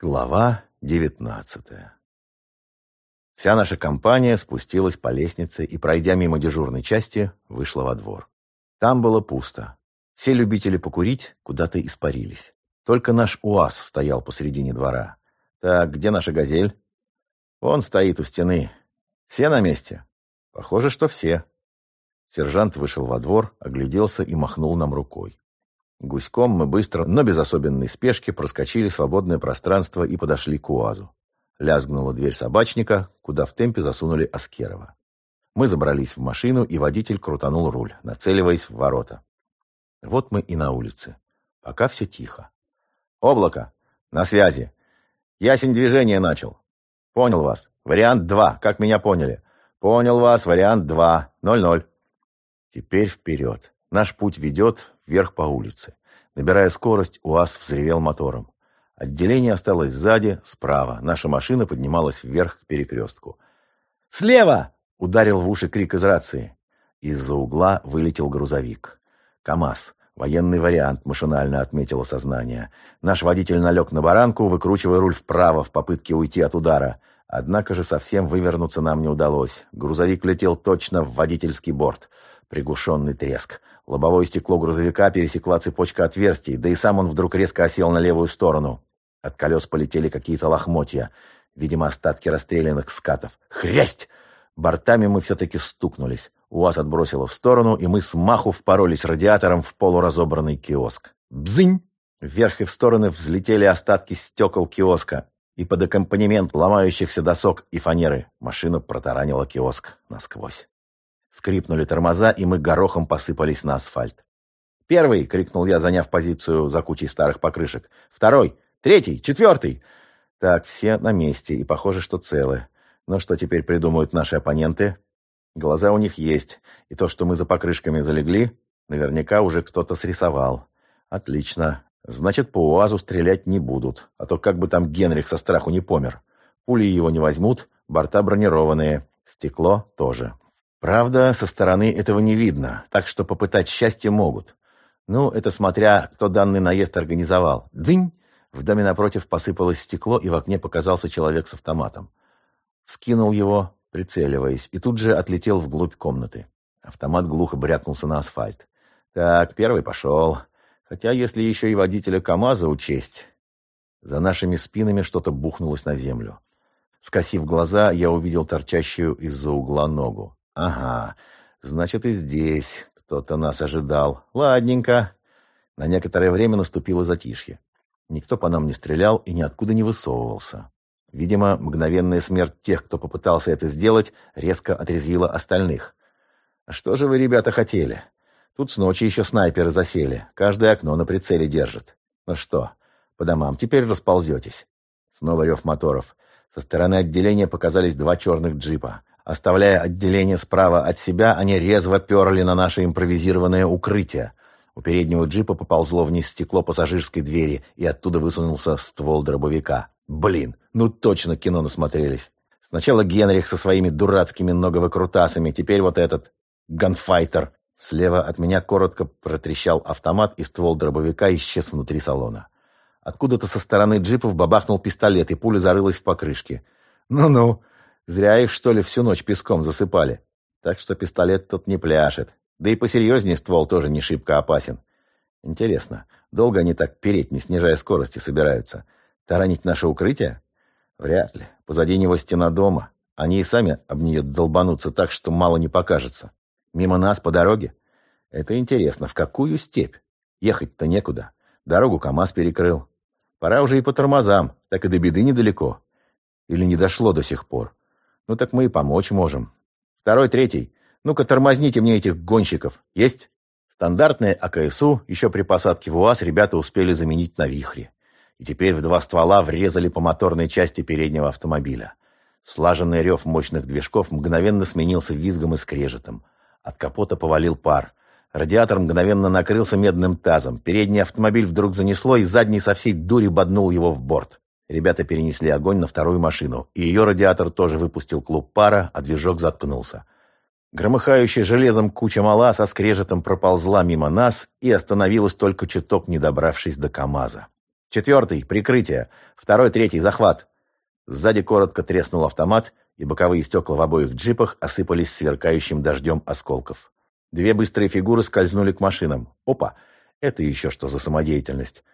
Глава девятнадцатая Вся наша компания спустилась по лестнице и, пройдя мимо дежурной части, вышла во двор. Там было пусто. Все любители покурить куда-то испарились. Только наш УАЗ стоял посредине двора. Так, где наша «Газель»? Он стоит у стены. Все на месте? Похоже, что все. Сержант вышел во двор, огляделся и махнул нам рукой. Гуськом мы быстро, но без особенной спешки, проскочили свободное пространство и подошли к УАЗу. Лязгнула дверь собачника, куда в темпе засунули Аскерова. Мы забрались в машину, и водитель крутанул руль, нацеливаясь в ворота. Вот мы и на улице. Пока все тихо. «Облако! На связи! Ясень движение начал. Понял вас. Вариант 2, как меня поняли. Понял вас. Вариант 2. 0-0». Теперь вперед. Наш путь ведет вверх по улице. Набирая скорость, УАЗ взревел мотором. Отделение осталось сзади, справа. Наша машина поднималась вверх к перекрестку. «Слева!» — ударил в уши крик из рации. Из-за угла вылетел грузовик. КамАЗ. Военный вариант, машинально отметило сознание. Наш водитель налег на баранку, выкручивая руль вправо в попытке уйти от удара. Однако же совсем вывернуться нам не удалось. Грузовик летел точно в водительский борт. Приглушенный треск. Лобовое стекло грузовика пересекла цепочка отверстий, да и сам он вдруг резко осел на левую сторону. От колес полетели какие-то лохмотья. Видимо, остатки расстрелянных скатов. Хрясть! Бортами мы все-таки стукнулись. УАЗ отбросило в сторону, и мы с маху впоролись радиатором в полуразобранный киоск. Бзынь! Вверх и в стороны взлетели остатки стекол киоска, и под аккомпанемент ломающихся досок и фанеры машина протаранила киоск насквозь. Скрипнули тормоза, и мы горохом посыпались на асфальт. «Первый!» — крикнул я, заняв позицию за кучей старых покрышек. «Второй! Третий! Четвертый!» Так, все на месте, и похоже, что целы. Но что теперь придумают наши оппоненты? Глаза у них есть, и то, что мы за покрышками залегли, наверняка уже кто-то срисовал. Отлично. Значит, по УАЗу стрелять не будут, а то как бы там Генрих со страху не помер. Пули его не возьмут, борта бронированные, стекло тоже. Правда, со стороны этого не видно, так что попытать счастье могут. Ну, это смотря, кто данный наезд организовал. Дзынь! В доме напротив посыпалось стекло, и в окне показался человек с автоматом. Скинул его, прицеливаясь, и тут же отлетел вглубь комнаты. Автомат глухо брякнулся на асфальт. Так, первый пошел. Хотя, если еще и водителя КамАЗа учесть... За нашими спинами что-то бухнулось на землю. Скосив глаза, я увидел торчащую из-за угла ногу. Ага, значит и здесь кто-то нас ожидал. Ладненько. На некоторое время наступило затишье. Никто по нам не стрелял и ниоткуда не высовывался. Видимо, мгновенная смерть тех, кто попытался это сделать, резко отрезвила остальных. Что же вы, ребята, хотели? Тут с ночи еще снайперы засели. Каждое окно на прицеле держит. Ну что, по домам теперь расползетесь? Снова рев моторов. Со стороны отделения показались два черных джипа. Оставляя отделение справа от себя, они резво перли на наше импровизированное укрытие. У переднего джипа поползло вниз стекло пассажирской двери, и оттуда высунулся ствол дробовика. Блин, ну точно кино насмотрелись. Сначала Генрих со своими дурацкими ноговыкрутасами, теперь вот этот ганфайтер. Слева от меня коротко протрещал автомат, и ствол дробовика исчез внутри салона. Откуда-то со стороны джипов бабахнул пистолет, и пуля зарылась в покрышке. «Ну-ну, Зря их, что ли, всю ночь песком засыпали. Так что пистолет тут не пляшет. Да и посерьезнее ствол тоже не шибко опасен. Интересно, долго они так переть, не снижая скорости, собираются? Таранить наше укрытие? Вряд ли. Позади него стена дома. Они и сами об нее долбанутся так, что мало не покажется. Мимо нас по дороге? Это интересно, в какую степь? Ехать-то некуда. Дорогу КамАЗ перекрыл. Пора уже и по тормозам, так и до беды недалеко. Или не дошло до сих пор. Ну так мы и помочь можем. Второй, третий. Ну-ка тормозните мне этих гонщиков. Есть? Стандартные АКСУ еще при посадке в УАЗ ребята успели заменить на вихре. И теперь в два ствола врезали по моторной части переднего автомобиля. Слаженный рев мощных движков мгновенно сменился визгом и скрежетом. От капота повалил пар. Радиатор мгновенно накрылся медным тазом. Передний автомобиль вдруг занесло, и задний со всей дури боднул его в борт. Ребята перенесли огонь на вторую машину, и ее радиатор тоже выпустил клуб пара, а движок заткнулся. Громыхающая железом куча мала со скрежетом проползла мимо нас и остановилась только чуток, не добравшись до КамАЗа. Четвертый, прикрытие. Второй, третий, захват. Сзади коротко треснул автомат, и боковые стекла в обоих джипах осыпались сверкающим дождем осколков. Две быстрые фигуры скользнули к машинам. Опа! Это еще что за самодеятельность?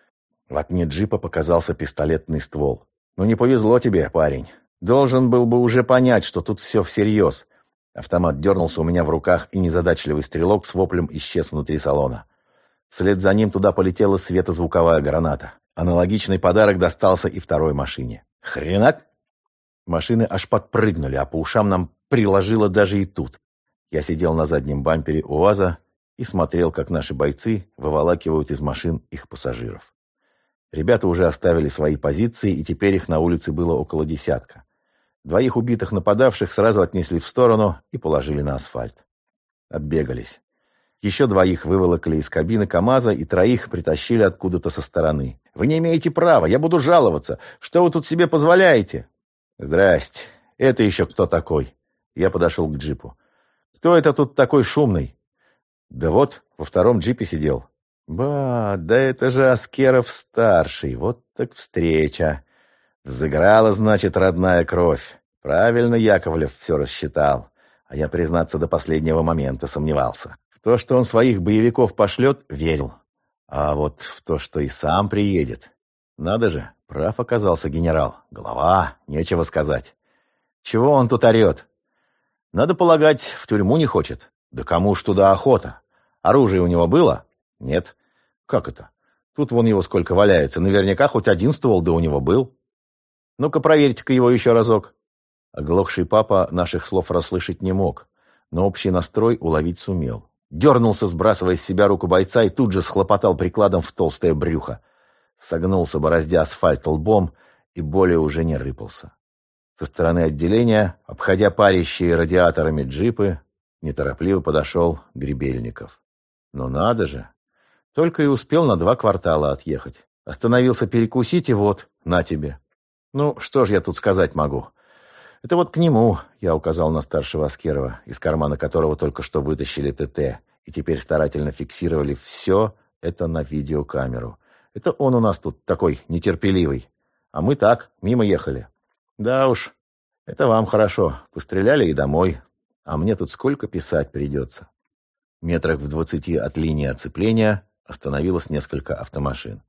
В окне джипа показался пистолетный ствол. «Ну не повезло тебе, парень. Должен был бы уже понять, что тут все всерьез». Автомат дернулся у меня в руках, и незадачливый стрелок с воплем исчез внутри салона. Вслед за ним туда полетела светозвуковая граната. Аналогичный подарок достался и второй машине. «Хренак!» Машины аж подпрыгнули, а по ушам нам приложило даже и тут. Я сидел на заднем бампере УАЗа и смотрел, как наши бойцы выволакивают из машин их пассажиров. Ребята уже оставили свои позиции, и теперь их на улице было около десятка. Двоих убитых нападавших сразу отнесли в сторону и положили на асфальт. Отбегались. Еще двоих выволокли из кабины КамАЗа и троих притащили откуда-то со стороны. «Вы не имеете права, я буду жаловаться. Что вы тут себе позволяете?» «Здрасте. Это еще кто такой?» Я подошел к джипу. «Кто это тут такой шумный?» «Да вот, во втором джипе сидел. Ба, да это же Аскеров-старший, вот так встреча. Взыграла, значит, родная кровь. Правильно Яковлев все рассчитал. А я, признаться, до последнего момента сомневался. В то, что он своих боевиков пошлет, верил. А вот в то, что и сам приедет. Надо же, прав оказался генерал. Голова, нечего сказать. Чего он тут орет? Надо полагать, в тюрьму не хочет. Да кому ж туда охота? Оружие у него было? Нет. Как это? Тут вон его сколько валяется. Наверняка хоть один ствол да у него был. Ну-ка, проверьте-ка его еще разок. Оглохший папа наших слов расслышать не мог, но общий настрой уловить сумел. Дернулся, сбрасывая с себя руку бойца, и тут же схлопотал прикладом в толстое брюхо. Согнулся, бороздя асфальт лбом, и более уже не рыпался. Со стороны отделения, обходя парящие радиаторами джипы, неторопливо подошел Гребельников. Ну надо же, только и успел на два квартала отъехать. Остановился перекусить, и вот, на тебе. Ну, что ж я тут сказать могу? Это вот к нему, я указал на старшего Аскерова, из кармана которого только что вытащили ТТ, и теперь старательно фиксировали все это на видеокамеру. Это он у нас тут такой нетерпеливый. А мы так, мимо ехали. Да уж, это вам хорошо. Постреляли и домой. А мне тут сколько писать придется. Метрах в двадцати от линии оцепления остановилось несколько автомашин.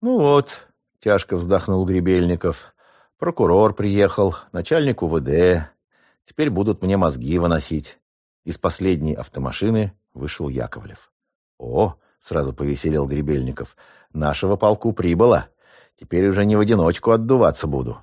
«Ну вот», — тяжко вздохнул Гребельников, — «прокурор приехал, начальник УВД. Теперь будут мне мозги выносить». Из последней автомашины вышел Яковлев. «О!» — сразу повеселел Гребельников. «Нашего полку прибыло. Теперь уже не в одиночку отдуваться буду».